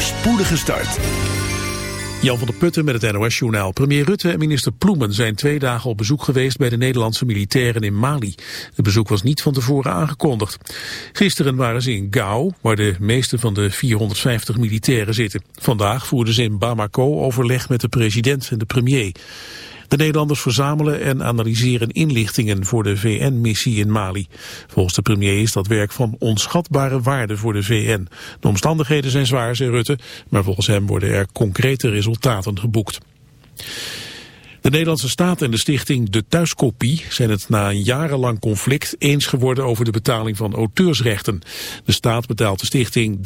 voorspoedige start. Jan van der Putten met het NOS-journaal. Premier Rutte en minister Ploemen zijn twee dagen op bezoek geweest bij de Nederlandse militairen in Mali. Het bezoek was niet van tevoren aangekondigd. Gisteren waren ze in Gao, waar de meeste van de 450 militairen zitten. Vandaag voerden ze in Bamako overleg met de president en de premier. De Nederlanders verzamelen en analyseren inlichtingen voor de VN-missie in Mali. Volgens de premier is dat werk van onschatbare waarde voor de VN. De omstandigheden zijn zwaar, zei Rutte, maar volgens hem worden er concrete resultaten geboekt. De Nederlandse staat en de stichting De Thuiskopie zijn het na een jarenlang conflict eens geworden over de betaling van auteursrechten. De staat betaalt de stichting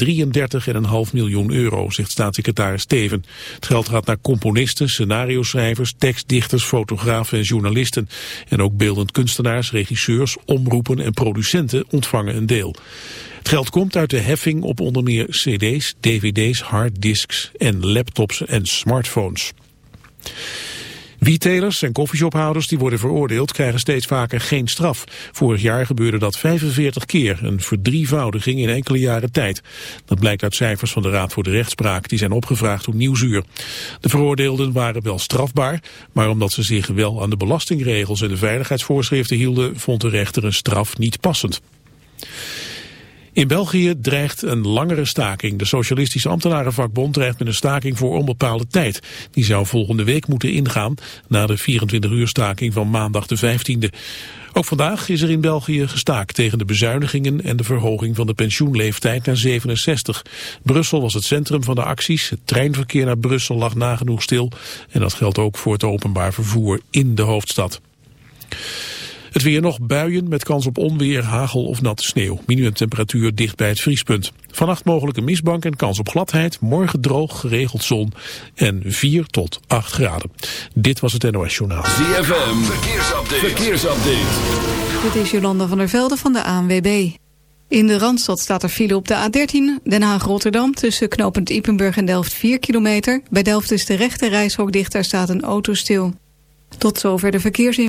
33,5 miljoen euro, zegt staatssecretaris Steven. Het geld gaat naar componisten, scenario-schrijvers, tekstdichters, fotografen en journalisten. En ook beeldend kunstenaars, regisseurs, omroepen en producenten ontvangen een deel. Het geld komt uit de heffing op onder meer cd's, dvd's, harddisks en laptops en smartphones. Retailers en koffieshophouders die worden veroordeeld krijgen steeds vaker geen straf. Vorig jaar gebeurde dat 45 keer, een verdrievoudiging in enkele jaren tijd. Dat blijkt uit cijfers van de Raad voor de Rechtspraak, die zijn opgevraagd door Nieuwsuur. De veroordeelden waren wel strafbaar, maar omdat ze zich wel aan de belastingregels en de veiligheidsvoorschriften hielden, vond de rechter een straf niet passend. In België dreigt een langere staking. De Socialistische Ambtenarenvakbond dreigt met een staking voor onbepaalde tijd. Die zou volgende week moeten ingaan na de 24 uur staking van maandag de 15e. Ook vandaag is er in België gestaakt tegen de bezuinigingen en de verhoging van de pensioenleeftijd naar 67. Brussel was het centrum van de acties. Het treinverkeer naar Brussel lag nagenoeg stil. En dat geldt ook voor het openbaar vervoer in de hoofdstad. Het weer nog buien met kans op onweer, hagel of natte sneeuw. Minimumtemperatuur dicht bij het vriespunt. Vannacht mogelijke mistbank en kans op gladheid. Morgen droog, geregeld zon en 4 tot 8 graden. Dit was het NOS Journaal. ZFM, verkeersupdate. verkeersupdate. Dit is Jolanda van der Velde van de ANWB. In de Randstad staat er file op de A13, Den Haag-Rotterdam... tussen knooppunt Ipenburg en Delft 4 kilometer. Bij Delft is de rechte reishok dicht, daar staat een auto stil. Tot zover de verkeersin.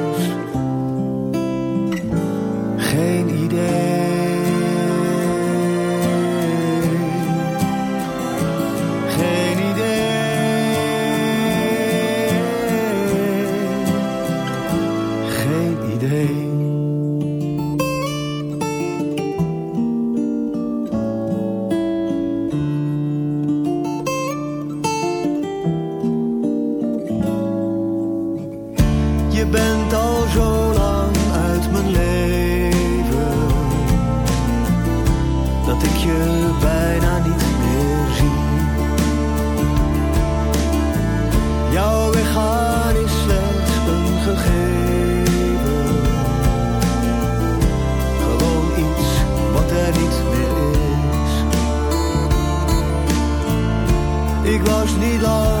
Geen was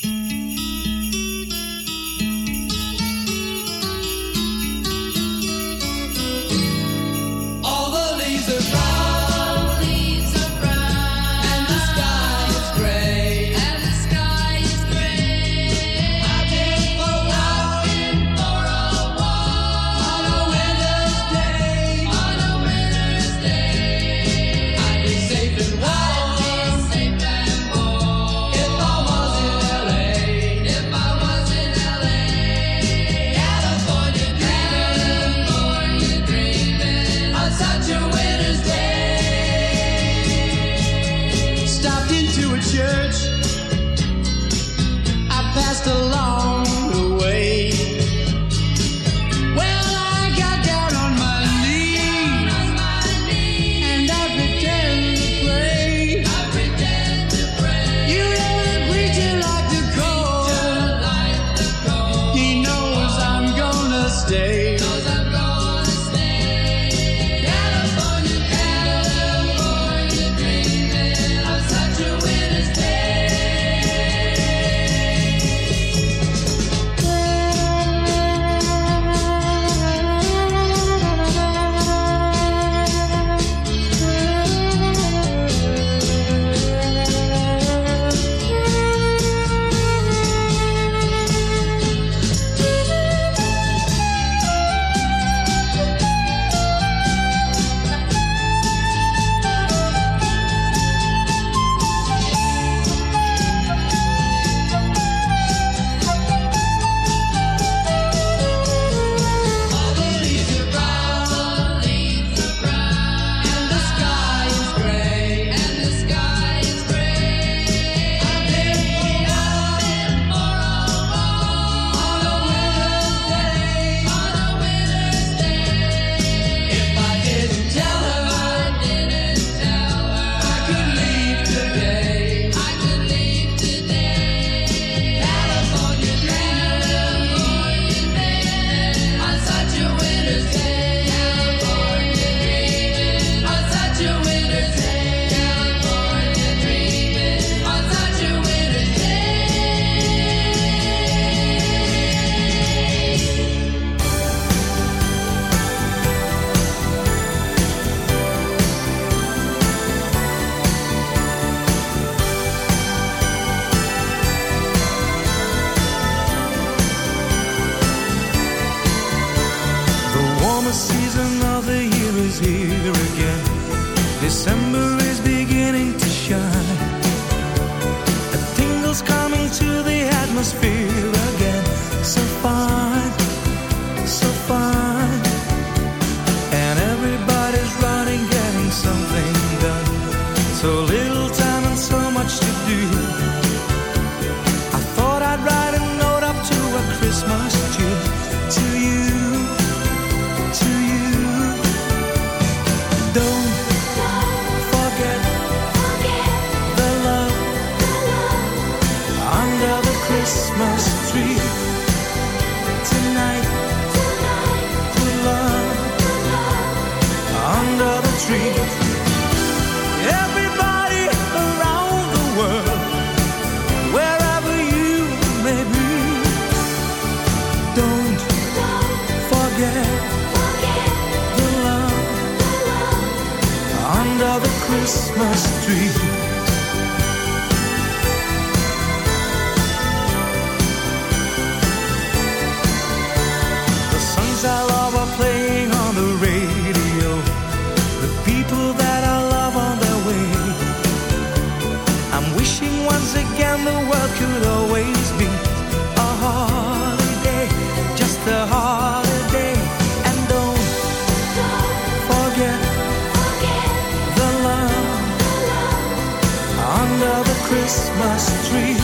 tree.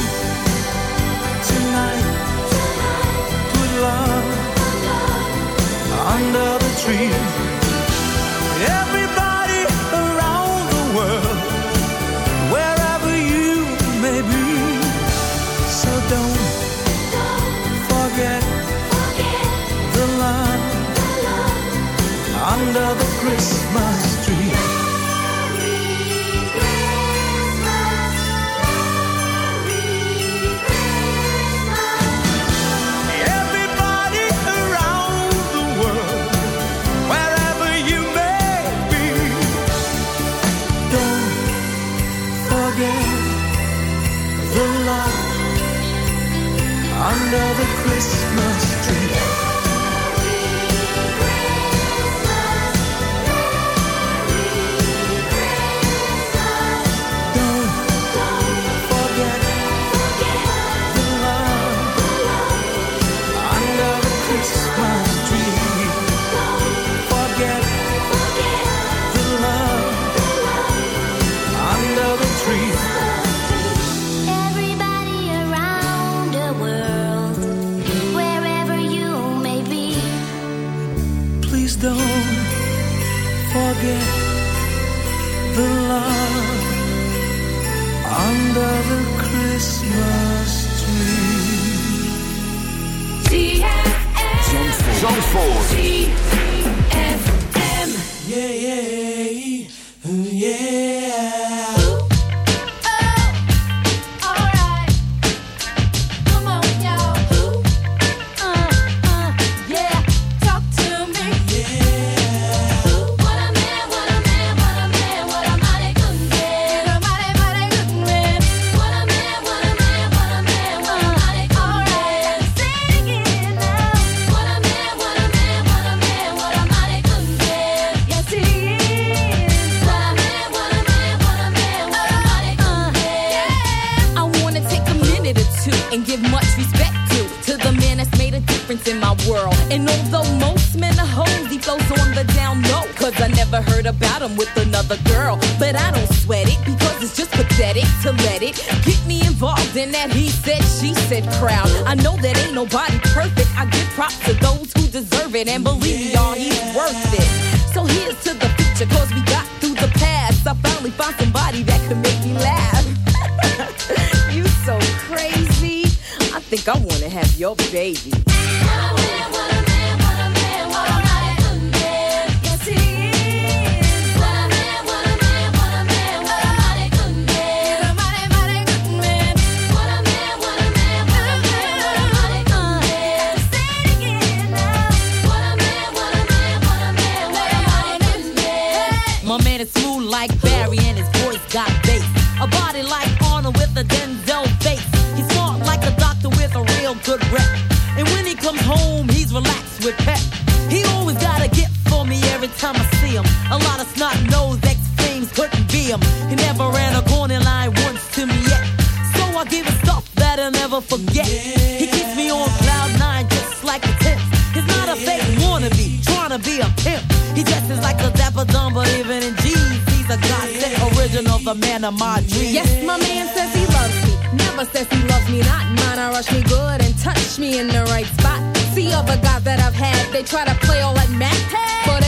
Zandvoort. Then that he said, she said crowd. I know that ain't nobody perfect. I give props to those who deserve it and believe Lot of snot nose couldn't be him. He never ran a corner line once to me yet. So I give him stuff that I'll never forget. He keeps me on cloud nine just like a tip. He's not a fake wannabe, trying to be a pimp. He dresses like a dapper dumb, but even in jeans, he's a godsend original, the man of my dreams. Yes, my man says he loves me. Never says he loves me not. Mine, I rush me good and touch me in the right spot. See other guys that I've had, they try to play all like Mac.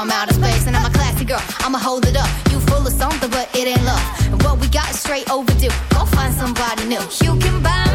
from outer space. And I'm a classy girl, I'ma hold it up. You full of something, but it ain't love. And what we got is straight overdue. Go find somebody new. You can buy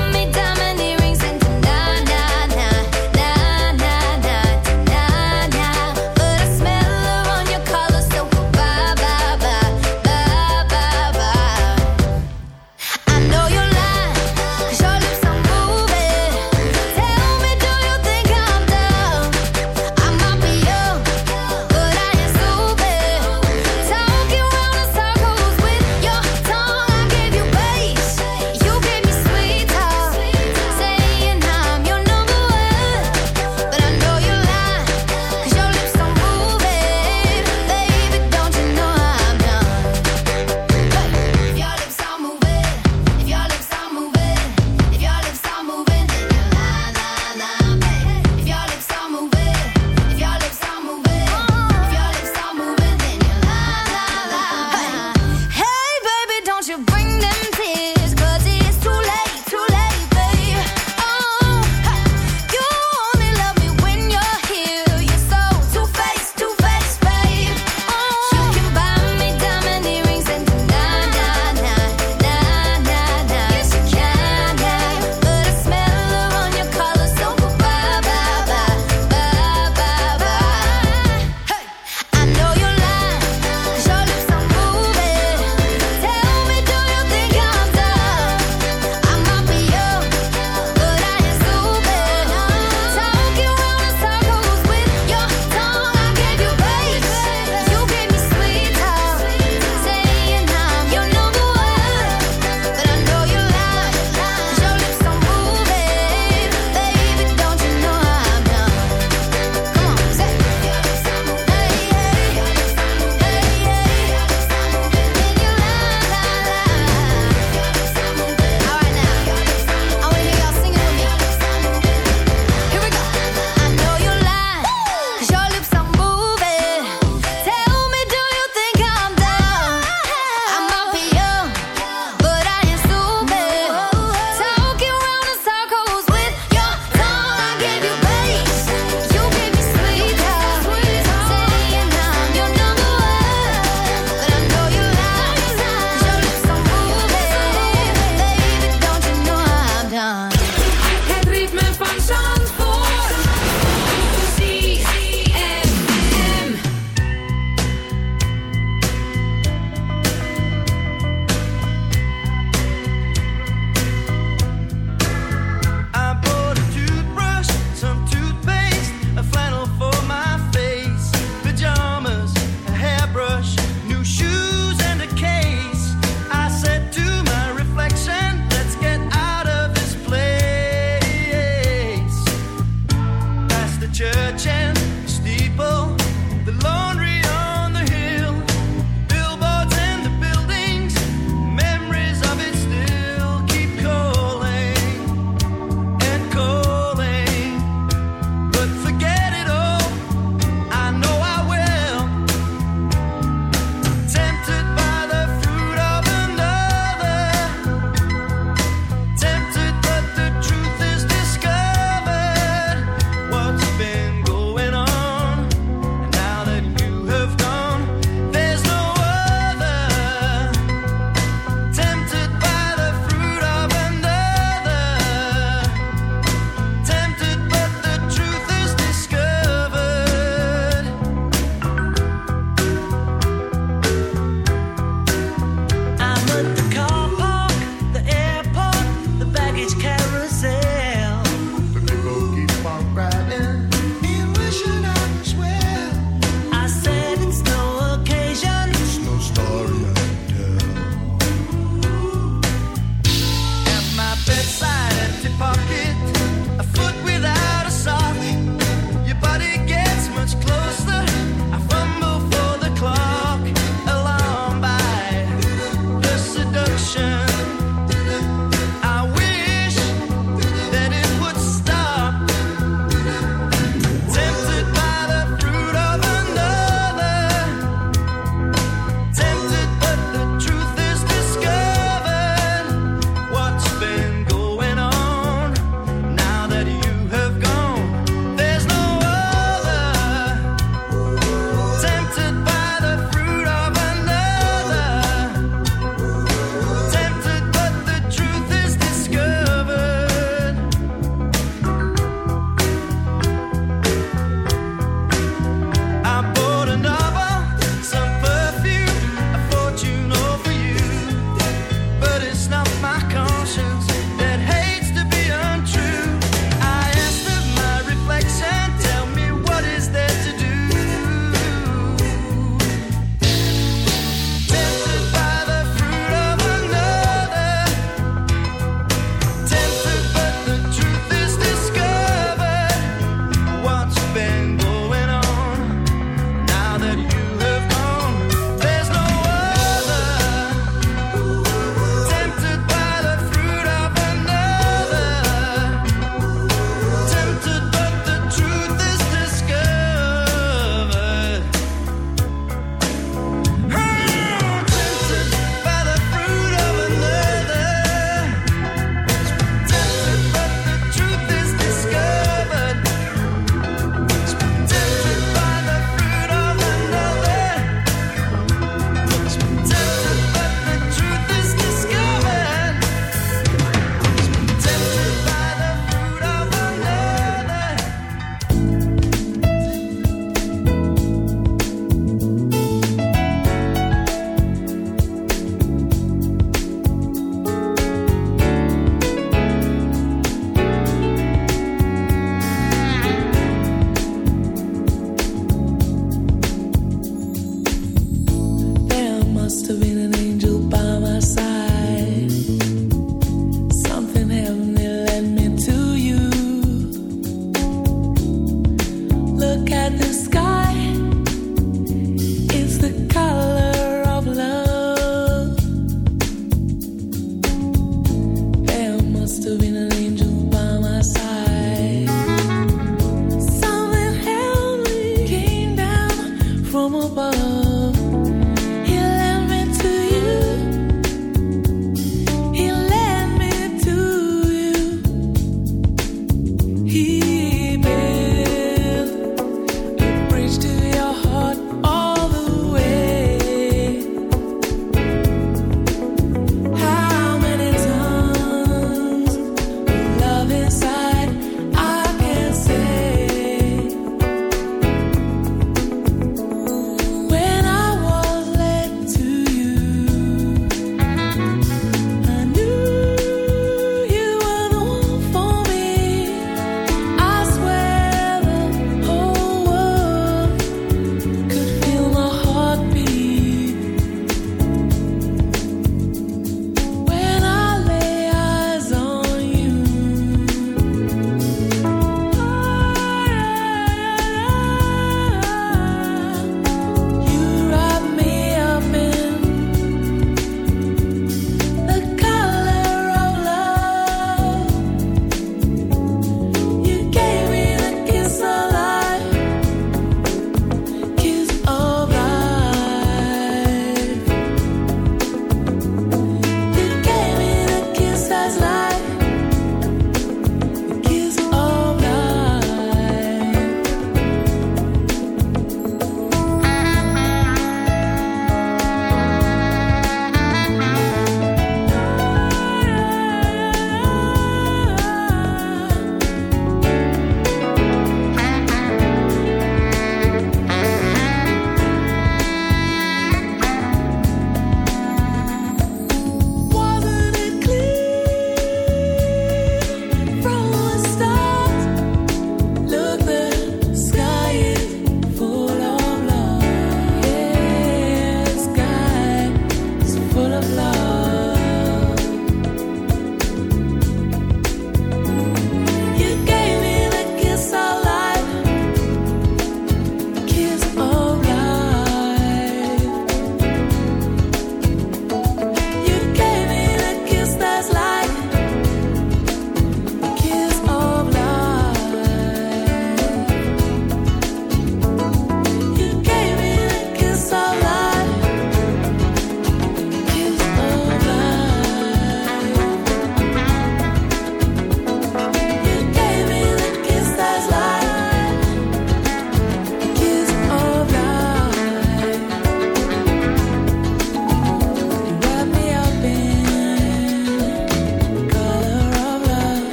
好吧。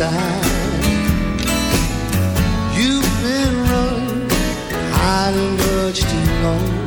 side. You've been running, hiding much too long.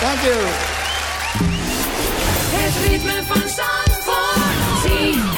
Thank you. Het ritme van Zandvoort.